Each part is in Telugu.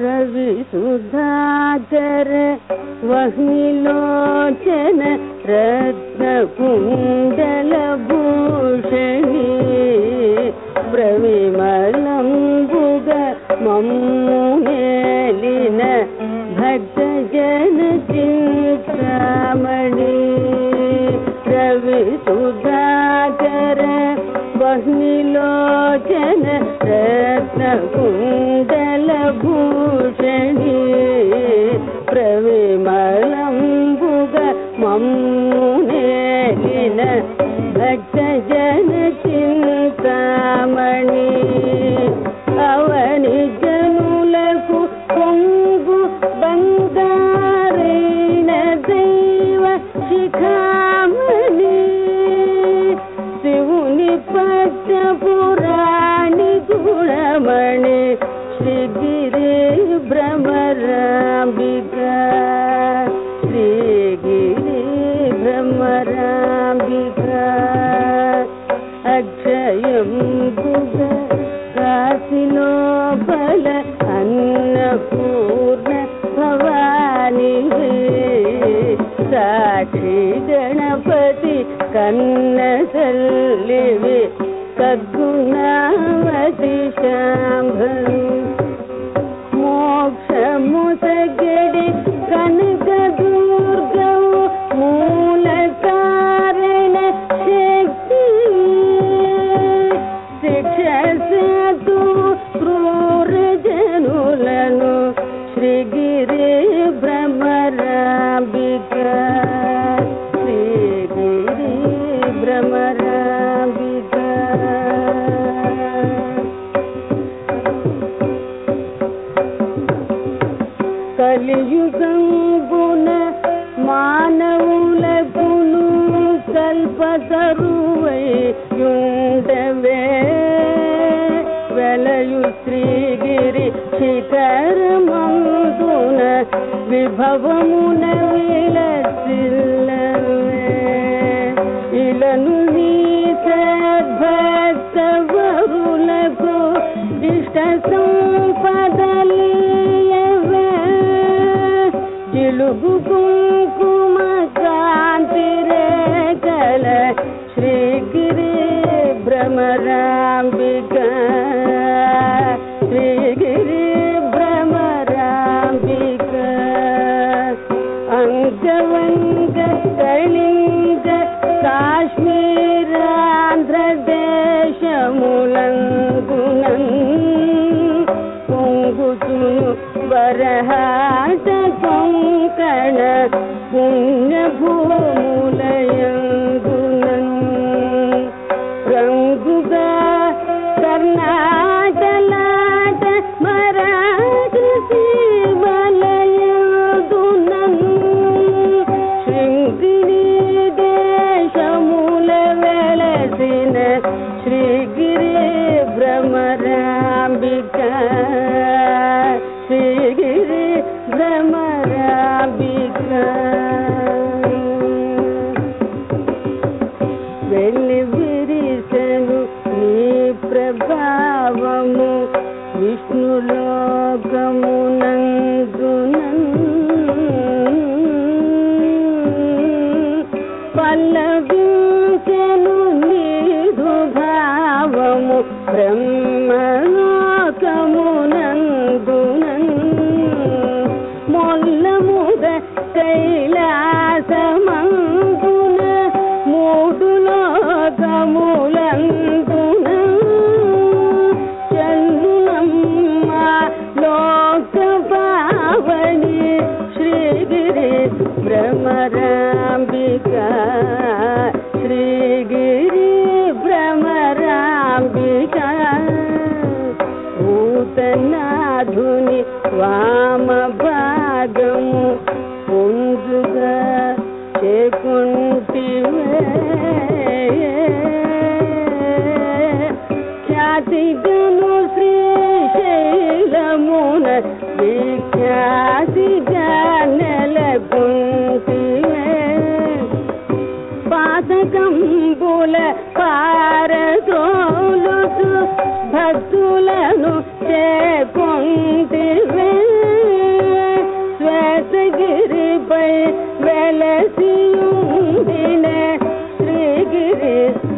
रविधार वह्निलोचन लोचन रत्न कुञ्जलभूषि ब्रविमलं श्री गणपति कन्न सल्लिवे सद्गुणातिशाम् కల్పతరువై యుండవే వెలయు శ్రీగిరి శిఖరమందున విభవమున విలసిల్లవే. ఇలను నీ సద్భక్తవరులకు ఇష్ట సంపదలీయవే. జిలుగు ഭ്രമരാംബിക ശ്രീഗിരി ഭ്രമരാംബിക അംഗവംഗ കണിംഗ കാശ്മീരാന്ധ്രദേശമുലങ്കുണം പൊങ്കുതുനു വരഹ రంగుగా కర్ణాటలాట మరాఠ సీమలయందునం శృంగిరి దేశముల వెలసిన శ్రీగిరి భ్రమరాంబిక. विष्णुलोकम् నాధుని వామ భాగము పొందుగా చేకుంటివే ఖ్యాతిగను శ్రీశైలమున విఖ్యాతిగా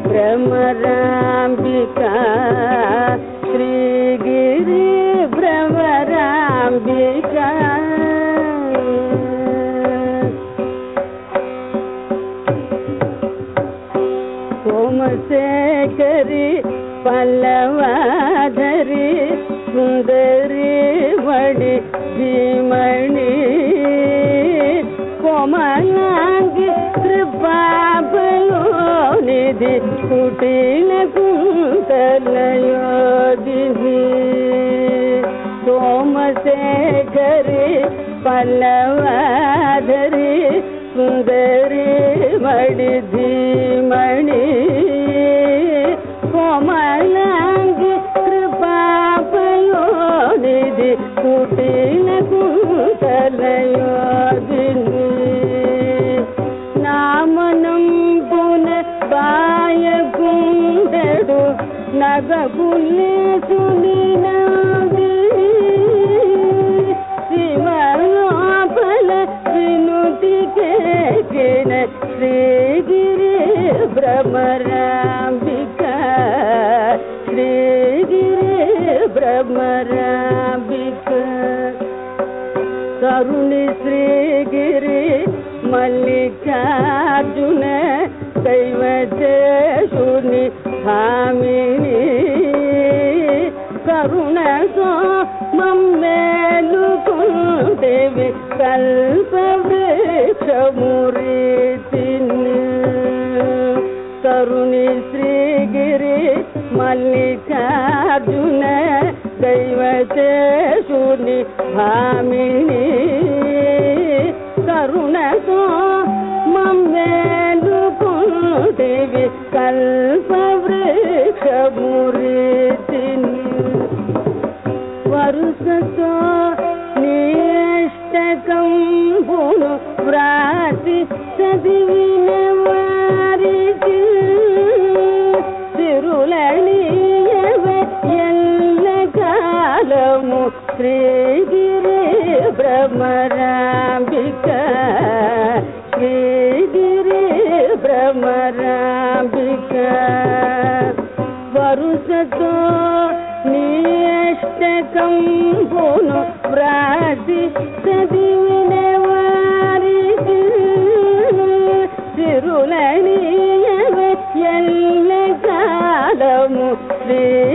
பிரமராம்பிகா. ஸ்ரீகிரி பிரமராம்பிகா. சோமசேகரி பல்லவ ಕುಟಿಲಕುಂ ತನಯೋದಿನಿ ಸೋಮಶೇಖರಿ ಪಲ್ಲವಾಧರಿ ಸುಂದರಿ ಮಡಿಧಿ ಮಣಿ ಕೋಮಲಾಂಗಿ ಕೃಪಾಪಯೋನಿಧಿ ಕುಟಿಲಕುಂ ತನಯೋ भ्रमराम्बिका श्रीगिरे भ्रमराम्बिका करुणि श्रीगिरि मल्लिकार्जुन दैवते शुनि भामि మమ్మేలుకుంటేవి కల్ప వృక్షమురీతిని కరుణి శ్రీగిరి మల్లికార్జున దైవచేషుని భామిని కరుణతో మమ్మేలుకుంటేవి కల్ప వరుసతో నిష్టకంబును వ్రాసి చదివిన వారికి తిరులనీయవ ఎల్ల కాలము శ్రీగిరి